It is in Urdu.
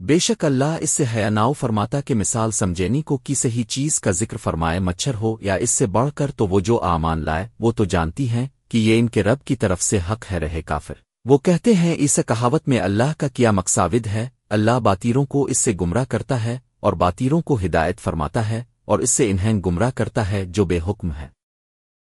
بے شک اللہ اس سے حیاناؤ فرماتا کہ مثال سمجھینی کو کسی ہی چیز کا ذکر فرمائے مچھر ہو یا اس سے بڑھ کر تو وہ جو آمان لائے، وہ تو جانتی ہیں کہ یہ ان کے رب کی طرف سے حق ہے رہے کافر۔ وہ کہتے ہیں اس کہاوت میں اللہ کا کیا مقصاود ہے، اللہ باتیروں کو اس سے گمراہ کرتا ہے اور باتیروں کو ہدایت فرماتا ہے اور اس سے انہیں گمراہ کرتا ہے جو بے حکم ہے۔